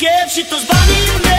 σκέψη το σπάνι